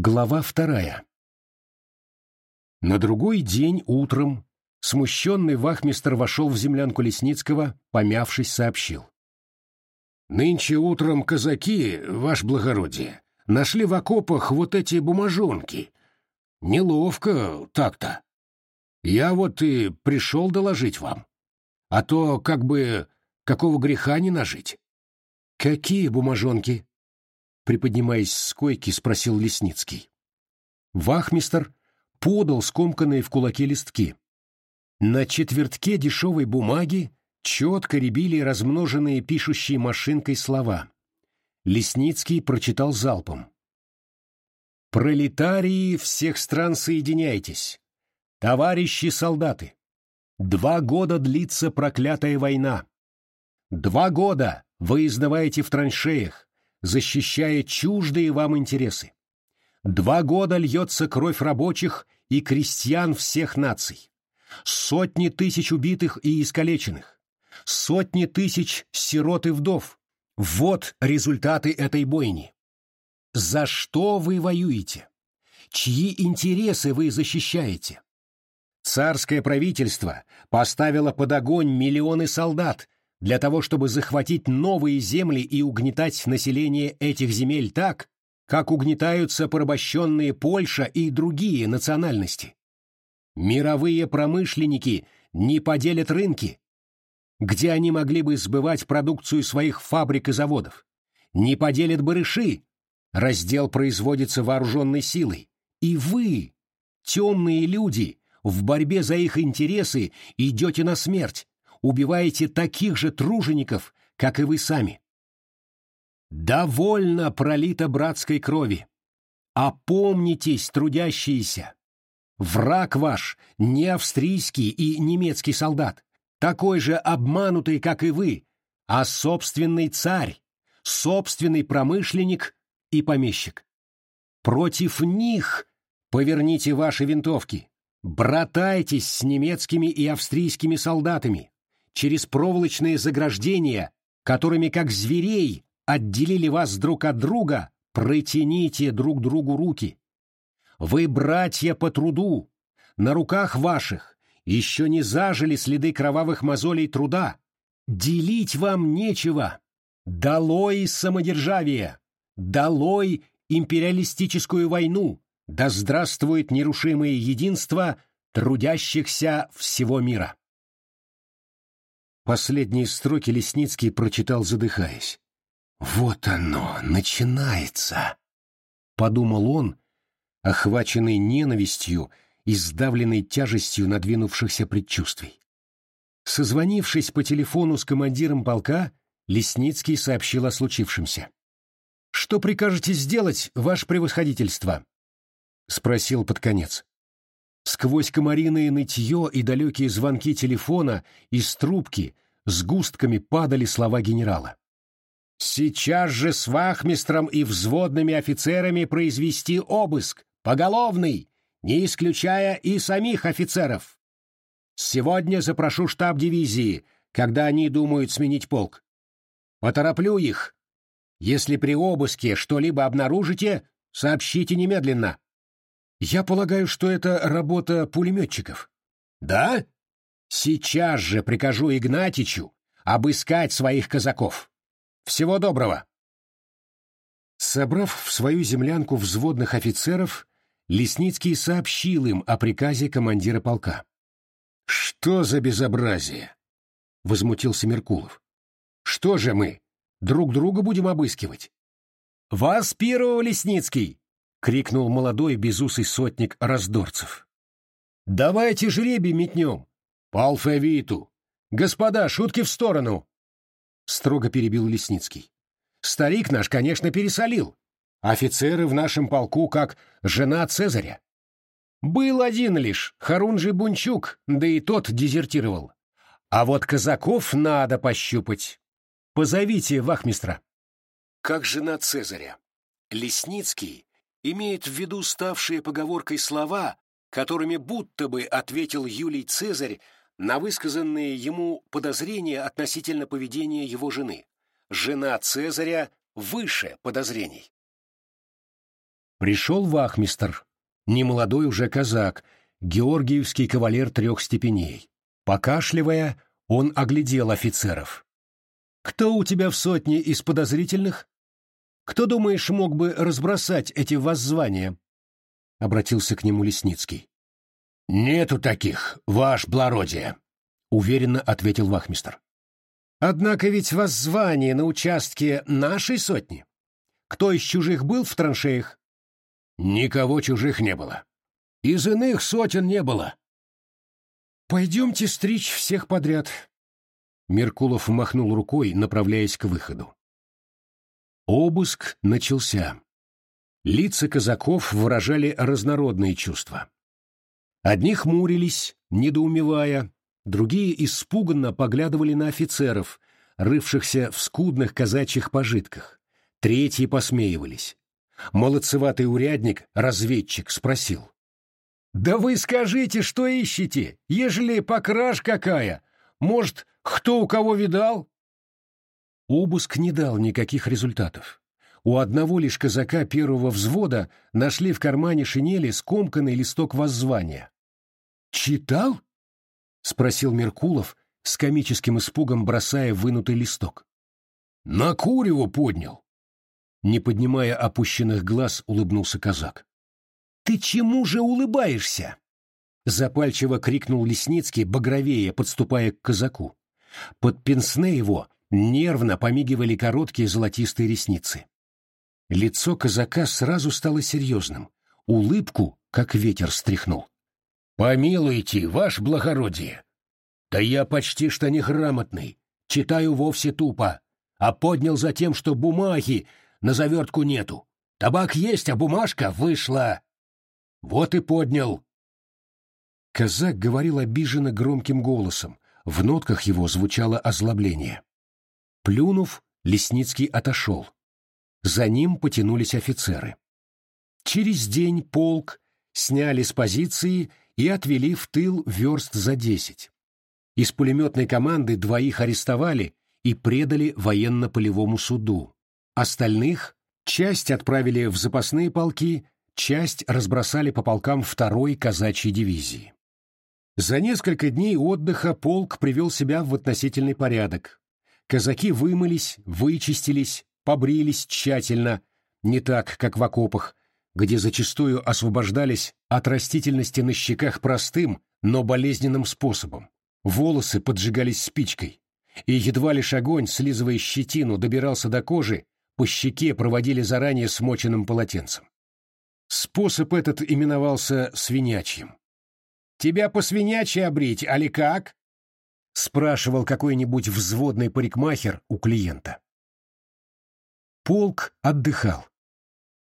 Глава вторая. На другой день утром смущенный вахмистр вошел в землянку Лесницкого, помявшись, сообщил. «Нынче утром казаки, ваше благородие, нашли в окопах вот эти бумажонки. Неловко так-то. Я вот и пришел доложить вам. А то как бы какого греха не нажить». «Какие бумажонки?» Приподнимаясь с койки, спросил Лесницкий. Вахмистер подал скомканные в кулаке листки. На четвертке дешевой бумаги четко рябили размноженные пишущей машинкой слова. Лесницкий прочитал залпом. «Пролетарии всех стран соединяйтесь! Товарищи солдаты! Два года длится проклятая война! Два года вы изнываете в траншеях, защищая чуждые вам интересы. Два года льется кровь рабочих и крестьян всех наций. Сотни тысяч убитых и искалеченных. Сотни тысяч сирот и вдов. Вот результаты этой бойни. За что вы воюете? Чьи интересы вы защищаете? Царское правительство поставило под огонь миллионы солдат, для того, чтобы захватить новые земли и угнетать население этих земель так, как угнетаются порабощенные Польша и другие национальности. Мировые промышленники не поделят рынки, где они могли бы сбывать продукцию своих фабрик и заводов. Не поделят барыши, раздел производится вооруженной силой. И вы, темные люди, в борьбе за их интересы идете на смерть, убиваете таких же тружеников, как и вы сами. Довольно пролито братской крови. Опомнитесь, трудящиеся. Враг ваш не австрийский и немецкий солдат, такой же обманутый, как и вы, а собственный царь, собственный промышленник и помещик. Против них поверните ваши винтовки, братайтесь с немецкими и австрийскими солдатами, через проволочные заграждения, которыми, как зверей, отделили вас друг от друга, протяните друг другу руки. Вы братья по труду, на руках ваших еще не зажили следы кровавых мозолей труда. Делить вам нечего. Долой самодержавие, долой империалистическую войну, да здравствует нерушимое единство трудящихся всего мира. Последние строки Лесницкий прочитал, задыхаясь. «Вот оно, начинается!» — подумал он, охваченный ненавистью и сдавленной тяжестью надвинувшихся предчувствий. Созвонившись по телефону с командиром полка, Лесницкий сообщил о случившемся. «Что прикажете сделать, ваше превосходительство?» — спросил под конец. Сквозь комариное нытье и далекие звонки телефона из трубки с густками падали слова генерала. «Сейчас же с вахмистром и взводными офицерами произвести обыск, поголовный, не исключая и самих офицеров. Сегодня запрошу штаб дивизии, когда они думают сменить полк. Потороплю их. Если при обыске что-либо обнаружите, сообщите немедленно». Я полагаю, что это работа пулеметчиков. Да? Сейчас же прикажу Игнатичу обыскать своих казаков. Всего доброго. Собрав в свою землянку взводных офицеров, Лесницкий сообщил им о приказе командира полка. «Что за безобразие?» — возмутился Меркулов. «Что же мы, друг друга будем обыскивать?» «Вас первого, Лесницкий!» — крикнул молодой безусый сотник раздорцев. «Давайте жребий метнем! По! Господа, шутки в сторону!» Строго перебил Лесницкий. «Старик наш, конечно, пересолил. Офицеры в нашем полку как жена Цезаря. Был один лишь, Харунжий Бунчук, да и тот дезертировал. А вот казаков надо пощупать. Позовите вахмистра». Как жена Цезаря. Лесницкий имеет в виду ставшие поговоркой слова, которыми будто бы ответил Юлий Цезарь на высказанные ему подозрения относительно поведения его жены. Жена Цезаря выше подозрений. Пришел вахмистр, немолодой уже казак, георгиевский кавалер трех степеней. Покашливая, он оглядел офицеров. «Кто у тебя в сотне из подозрительных? Кто, думаешь, мог бы разбросать эти воззвания?» — обратился к нему Лесницкий. «Нету таких, ваш благородие», — уверенно ответил вахмистр. «Однако ведь воззвание на участке нашей сотни. Кто из чужих был в траншеях?» «Никого чужих не было. Из иных сотен не было». «Пойдемте стричь всех подряд». Меркулов махнул рукой, направляясь к выходу. Обыск начался. Лица казаков выражали разнородные чувства. Одни хмурились, недоумевая, другие испуганно поглядывали на офицеров, рывшихся в скудных казачьих пожитках. Третьи посмеивались. Молодцеватый урядник, разведчик, спросил. «Да вы скажите, что ищете, ежели покраж какая? Может, кто у кого видал?» Обыск не дал никаких результатов. У одного лишь казака первого взвода нашли в кармане шинели скомканный листок воззвания. «Читал?» — спросил Меркулов, с комическим испугом бросая вынутый листок. «На курево поднял!» Не поднимая опущенных глаз, улыбнулся казак. «Ты чему же улыбаешься?» Запальчиво крикнул Лесницкий, багровее, подступая к казаку. Под пенсне его Нервно помигивали короткие золотистые ресницы. Лицо казака сразу стало серьезным. Улыбку, как ветер, стряхнул. «Помилуйте, ваше благородие! Да я почти что неграмотный, читаю вовсе тупо, а поднял за тем, что бумаги на завертку нету. Табак есть, а бумажка вышла. Вот и поднял». Казак говорил обиженно громким голосом, в нотках его звучало озлобление. Плюнув, Лесницкий отошел. За ним потянулись офицеры. Через день полк сняли с позиции и отвели в тыл верст за десять. Из пулеметной команды двоих арестовали и предали военно-полевому суду. Остальных часть отправили в запасные полки, часть разбросали по полкам второй казачьей дивизии. За несколько дней отдыха полк привел себя в относительный порядок, Казаки вымылись, вычистились, побрились тщательно, не так, как в окопах, где зачастую освобождались от растительности на щеках простым, но болезненным способом. Волосы поджигались спичкой, и едва лишь огонь, слизывая щетину, добирался до кожи, по щеке проводили заранее смоченным полотенцем. Способ этот именовался свинячьим. «Тебя по свинячьи обрить, али как?» Спрашивал какой-нибудь взводный парикмахер у клиента. Полк отдыхал.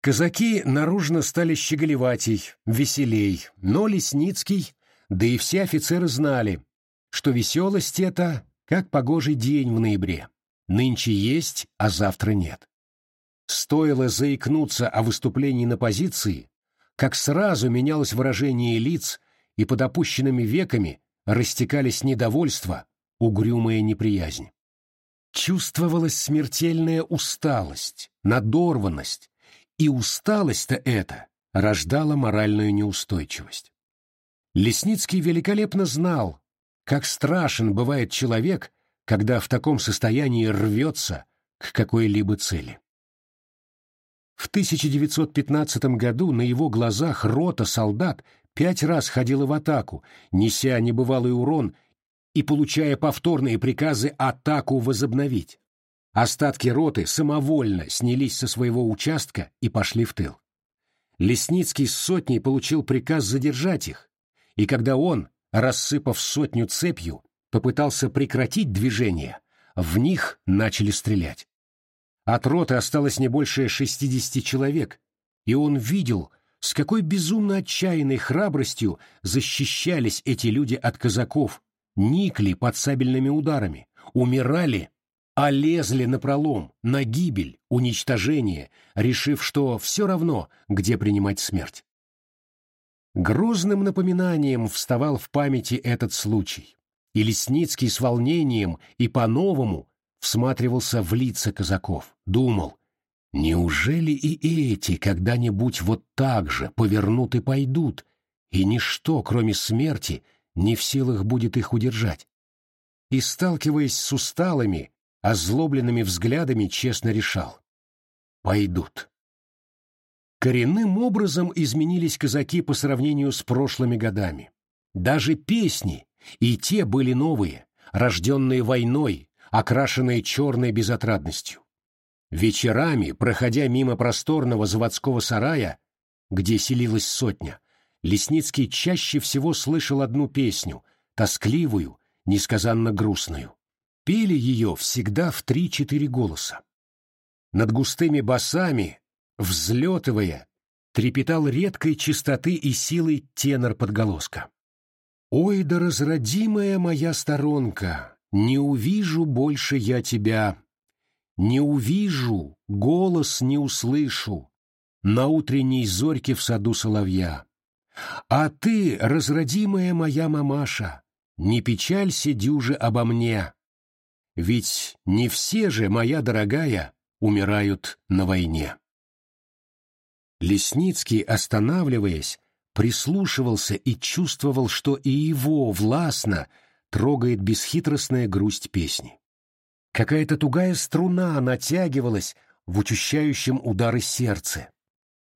Казаки наружно стали щеголеватей, веселей, но Лесницкий, да и все офицеры знали, что веселость это как погожий день в ноябре. Нынче есть, а завтра нет. Стоило заикнуться о выступлении на позиции, как сразу менялось выражение лиц, и под опущенными веками растекались недовольство, угрюмая неприязнь. Чувствовалась смертельная усталость, надорванность, и усталость-то эта рождала моральную неустойчивость. Лесницкий великолепно знал, как страшен бывает человек, когда в таком состоянии рвется к какой-либо цели. В 1915 году на его глазах рота солдат пять раз ходила в атаку, неся небывалый урон и получая повторные приказы атаку возобновить. Остатки роты самовольно снялись со своего участка и пошли в тыл. Лесницкий с сотней получил приказ задержать их, и когда он, рассыпав сотню цепью, попытался прекратить движение, в них начали стрелять. От роты осталось не больше шестидесяти человек, и он видел, с какой безумно отчаянной храбростью защищались эти люди от казаков, никли под сабельными ударами, умирали, а лезли на пролом, на гибель, уничтожение, решив, что все равно, где принимать смерть. Грозным напоминанием вставал в памяти этот случай, и Лесницкий с волнением и по-новому всматривался в лица казаков, думал, Неужели и эти когда-нибудь вот так же повернут и пойдут, и ничто, кроме смерти, не в силах будет их удержать? И, сталкиваясь с усталыми, озлобленными взглядами, честно решал. Пойдут. Коренным образом изменились казаки по сравнению с прошлыми годами. Даже песни, и те были новые, рожденные войной, окрашенные черной безотрадностью. Вечерами, проходя мимо просторного заводского сарая, где селилась сотня, Лесницкий чаще всего слышал одну песню, тоскливую, несказанно грустную. Пели ее всегда в три-четыре голоса. Над густыми басами, взлетывая, трепетал редкой чистоты и силой тенор подголоска. «Ой да разродимая моя сторонка, не увижу больше я тебя, не увижу, голос не услышу, на утренней зорьке в саду соловья. А ты, разродимая моя мамаша, не печалься дюже обо мне, ведь не все же, моя дорогая, умирают на войне. Лесницкий, останавливаясь, прислушивался и чувствовал, что и его властно трогает бесхитростная грусть песни. Какая-то тугая струна натягивалась в учащающем удары сердце.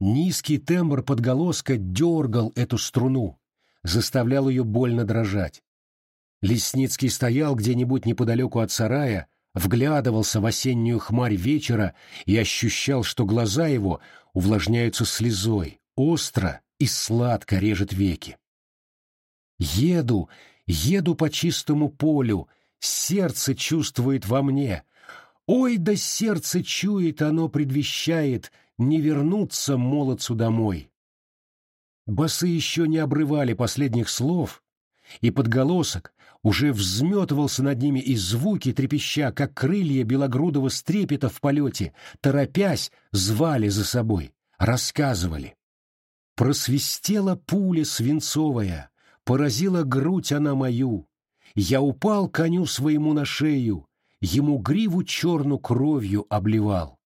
Низкий тембр подголоска дергал эту струну, заставлял ее больно дрожать. Лесницкий стоял где-нибудь неподалеку от сарая, вглядывался в осеннюю хмарь вечера и ощущал, что глаза его увлажняются слезой, остро и сладко режет веки. «Еду, еду по чистому полю, сердце чувствует во мне. Ой, да сердце чует, оно предвещает не вернуться молодцу домой». Басы еще не обрывали последних слов, и подголосок уже взметывался над ними и звуки, трепеща, как крылья белогрудого стрепета в полете, торопясь, звали за собой, рассказывали. Просвистела пуля свинцовая, поразила грудь она мою. Я упал коню своему на шею, ему гриву черну кровью обливал.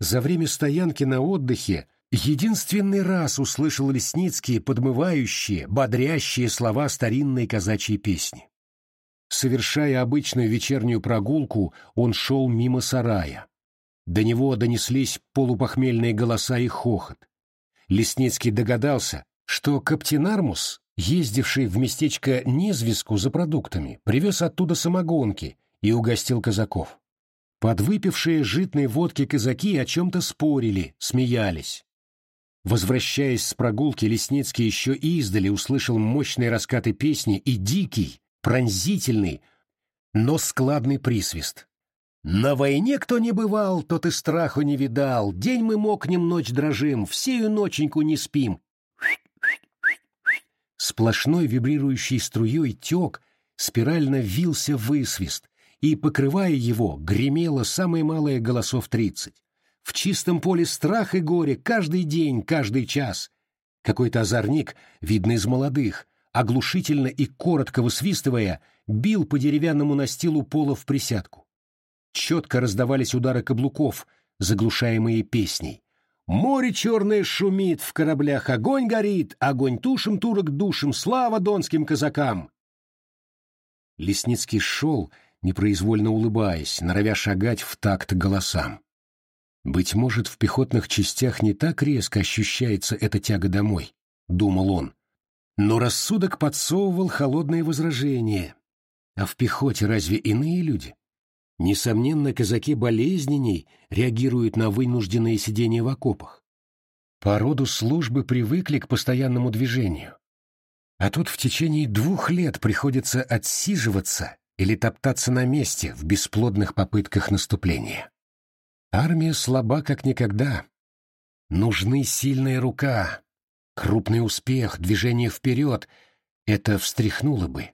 За время стоянки на отдыхе единственный раз услышал Лесницкий подмывающие, бодрящие слова старинной казачьей песни. Совершая обычную вечернюю прогулку, он шел мимо сарая. До него донеслись полупохмельные голоса и хохот. Лесницкий догадался, что Каптинармус, ездивший в местечко Незвеску за продуктами, привез оттуда самогонки и угостил казаков. Подвыпившие житной водки казаки о чем-то спорили, смеялись. Возвращаясь с прогулки, Лесницкий еще издали услышал мощные раскаты песни и дикий, пронзительный, но складный присвист. На войне кто не бывал, тот и страху не видал. День мы мокнем, ночь дрожим, всею ноченьку не спим. Сплошной вибрирующей струей тек, спирально вился высвист, и, покрывая его, гремело самое малое голосов тридцать. В чистом поле страх и горе каждый день, каждый час. Какой-то озорник, видно из молодых, оглушительно и коротко высвистывая, бил по деревянному настилу пола в присядку. Четко раздавались удары каблуков, заглушаемые песней. «Море черное шумит, в кораблях огонь горит, огонь тушим, турок душим, слава донским казакам!» Лесницкий шел, непроизвольно улыбаясь, норовя шагать в такт голосам. «Быть может, в пехотных частях не так резко ощущается эта тяга домой», — думал он. Но рассудок подсовывал холодные возражения. А в пехоте разве иные люди? Несомненно, казаки болезненней реагируют на вынужденное сидение в окопах. По роду службы привыкли к постоянному движению. А тут в течение двух лет приходится отсиживаться или топтаться на месте в бесплодных попытках наступления. Армия слаба как никогда. Нужны сильная рука, крупный успех, движение вперед. Это встряхнуло бы.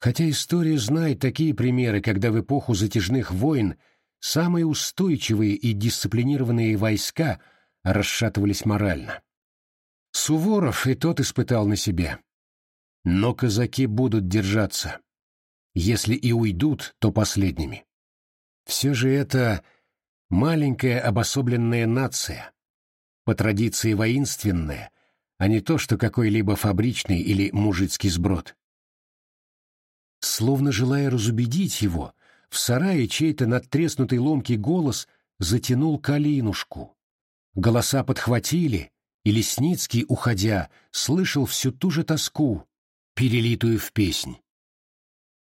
Хотя история знает такие примеры, когда в эпоху затяжных войн самые устойчивые и дисциплинированные войска расшатывались морально. Суворов и тот испытал на себе. Но казаки будут держаться. Если и уйдут, то последними. Все же это Маленькая обособленная нация, по традиции воинственная, а не то, что какой-либо фабричный или мужицкий сброд. Словно желая разубедить его, в сарае чей-то надтреснутый ломкий голос затянул калинушку. Голоса подхватили, и Лесницкий, уходя, слышал всю ту же тоску, перелитую в песнь.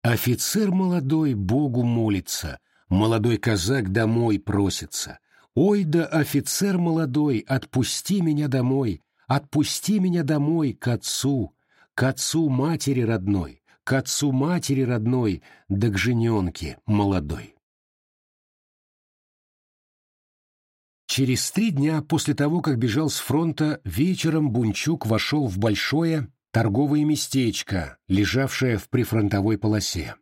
Офицер молодой Богу молится, молодой казак домой просится. Ой да офицер молодой, отпусти меня домой, отпусти меня домой к отцу, к отцу матери родной, к отцу матери родной, да к жененке молодой. Через три дня после того, как бежал с фронта, вечером Бунчук вошел в большое торговое местечко, лежавшее в прифронтовой полосе.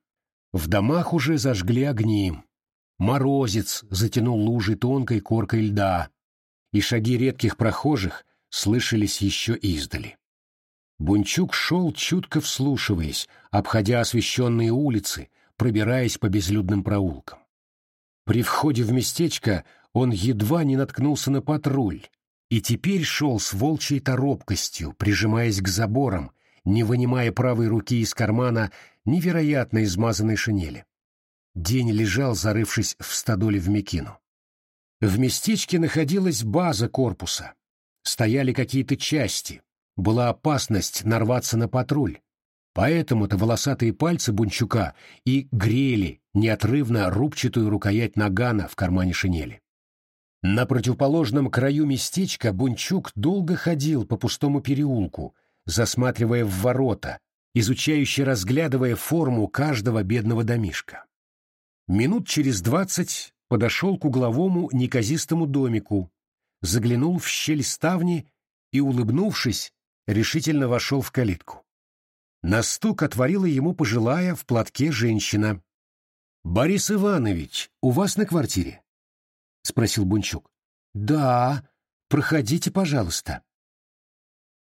В домах уже зажгли огни. Морозец затянул лужи тонкой коркой льда, и шаги редких прохожих слышались еще издали. Бунчук шел, чутко вслушиваясь, обходя освещенные улицы, пробираясь по безлюдным проулкам. При входе в местечко он едва не наткнулся на патруль и теперь шел с волчьей торопкостью, прижимаясь к заборам, не вынимая правой руки из кармана невероятно измазанной шинели. День лежал, зарывшись в стадоле в Микину. В местечке находилась база корпуса. Стояли какие-то части. Была опасность нарваться на патруль. Поэтому-то волосатые пальцы Бунчука и грели неотрывно рубчатую рукоять нагана в кармане шинели. На противоположном краю местечка Бунчук долго ходил по пустому переулку, засматривая в ворота, изучающе разглядывая форму каждого бедного домишка. Минут через двадцать подошел к угловому неказистому домику, заглянул в щель ставни и, улыбнувшись, решительно вошел в калитку. На стук отворила ему пожилая в платке женщина. «Борис Иванович, у вас на квартире?» — спросил Бунчук. «Да, проходите, пожалуйста».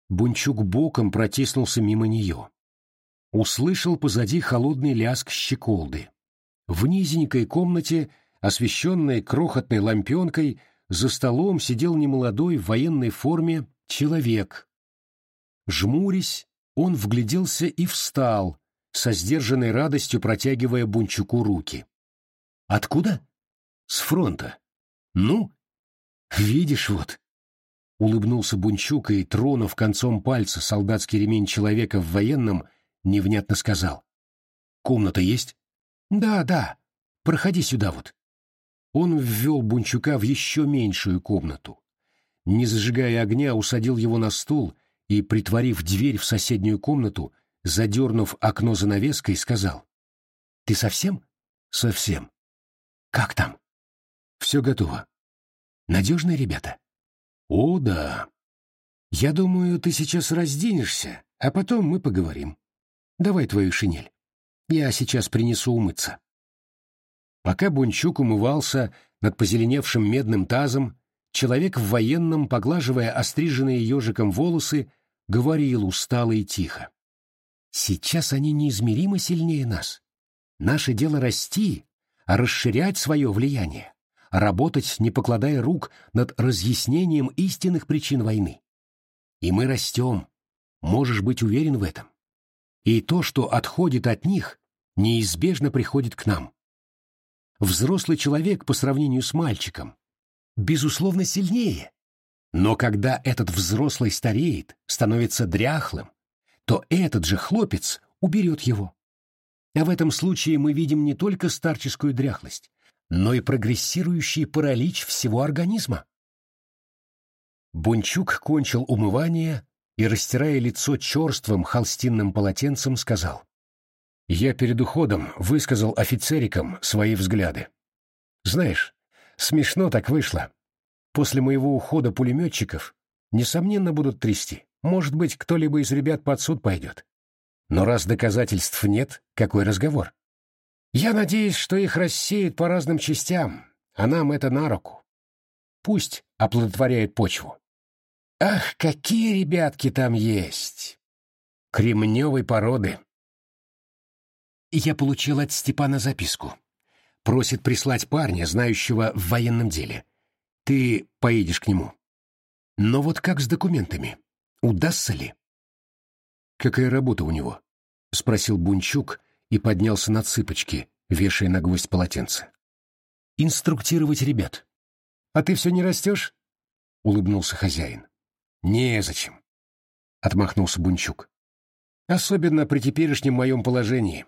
Бунчук боком протиснулся мимо нее. Услышал позади холодный лязг щеколды. В низенькой комнате, освещенной крохотной лампенкой, за столом сидел немолодой в военной форме человек. Жмурясь, он вгляделся и встал, со сдержанной радостью протягивая Бунчуку руки. «Откуда?» «С фронта». «Ну, видишь вот». Улыбнулся Бунчук и, тронув концом пальца солдатский ремень человека в военном, невнятно сказал. «Комната есть?» «Да, да. Проходи сюда вот». Он ввел Бунчука в еще меньшую комнату. Не зажигая огня, усадил его на стул и, притворив дверь в соседнюю комнату, задернув окно занавеской, сказал. «Ты совсем?» «Совсем». «Как там?» Все готово. Надежные ребята? О, да. Я думаю, ты сейчас разденешься, а потом мы поговорим. Давай твою шинель. Я сейчас принесу умыться. Пока Бунчук умывался над позеленевшим медным тазом, человек в военном, поглаживая остриженные ежиком волосы, говорил устало и тихо. «Сейчас они неизмеримо сильнее нас. Наше дело расти, а расширять свое влияние работать, не покладая рук над разъяснением истинных причин войны. И мы растем, можешь быть уверен в этом. И то, что отходит от них, неизбежно приходит к нам. Взрослый человек по сравнению с мальчиком, безусловно, сильнее. Но когда этот взрослый стареет, становится дряхлым, то этот же хлопец уберет его. А в этом случае мы видим не только старческую дряхлость, но и прогрессирующий паралич всего организма. Бунчук кончил умывание и, растирая лицо черствым холстинным полотенцем, сказал. «Я перед уходом высказал офицерикам свои взгляды. Знаешь, смешно так вышло. После моего ухода пулеметчиков, несомненно, будут трясти. Может быть, кто-либо из ребят под суд пойдет. Но раз доказательств нет, какой разговор? Я надеюсь, что их рассеют по разным частям, а нам это на руку. Пусть оплодотворяет почву. Ах, какие ребятки там есть! Кремневой породы. Я получил от Степана записку. Просит прислать парня, знающего в военном деле. Ты поедешь к нему. Но вот как с документами? Удастся ли? Какая работа у него? Спросил Бунчук и поднялся на цыпочки, вешая на гвоздь полотенце. Инструктировать ребят. А ты все не растешь? Улыбнулся хозяин. Незачем. Отмахнулся Бунчук. Особенно при теперешнем моем положении.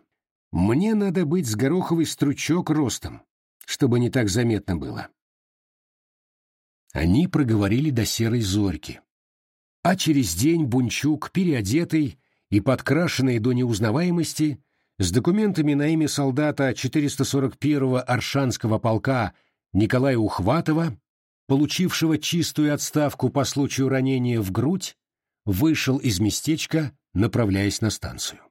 Мне надо быть с гороховый стручок ростом, чтобы не так заметно было. Они проговорили до серой зорьки. А через день Бунчук, переодетый и подкрашенный до неузнаваемости, с документами на имя солдата 441-го Аршанского полка Николая Ухватова, получившего чистую отставку по случаю ранения в грудь, вышел из местечка, направляясь на станцию.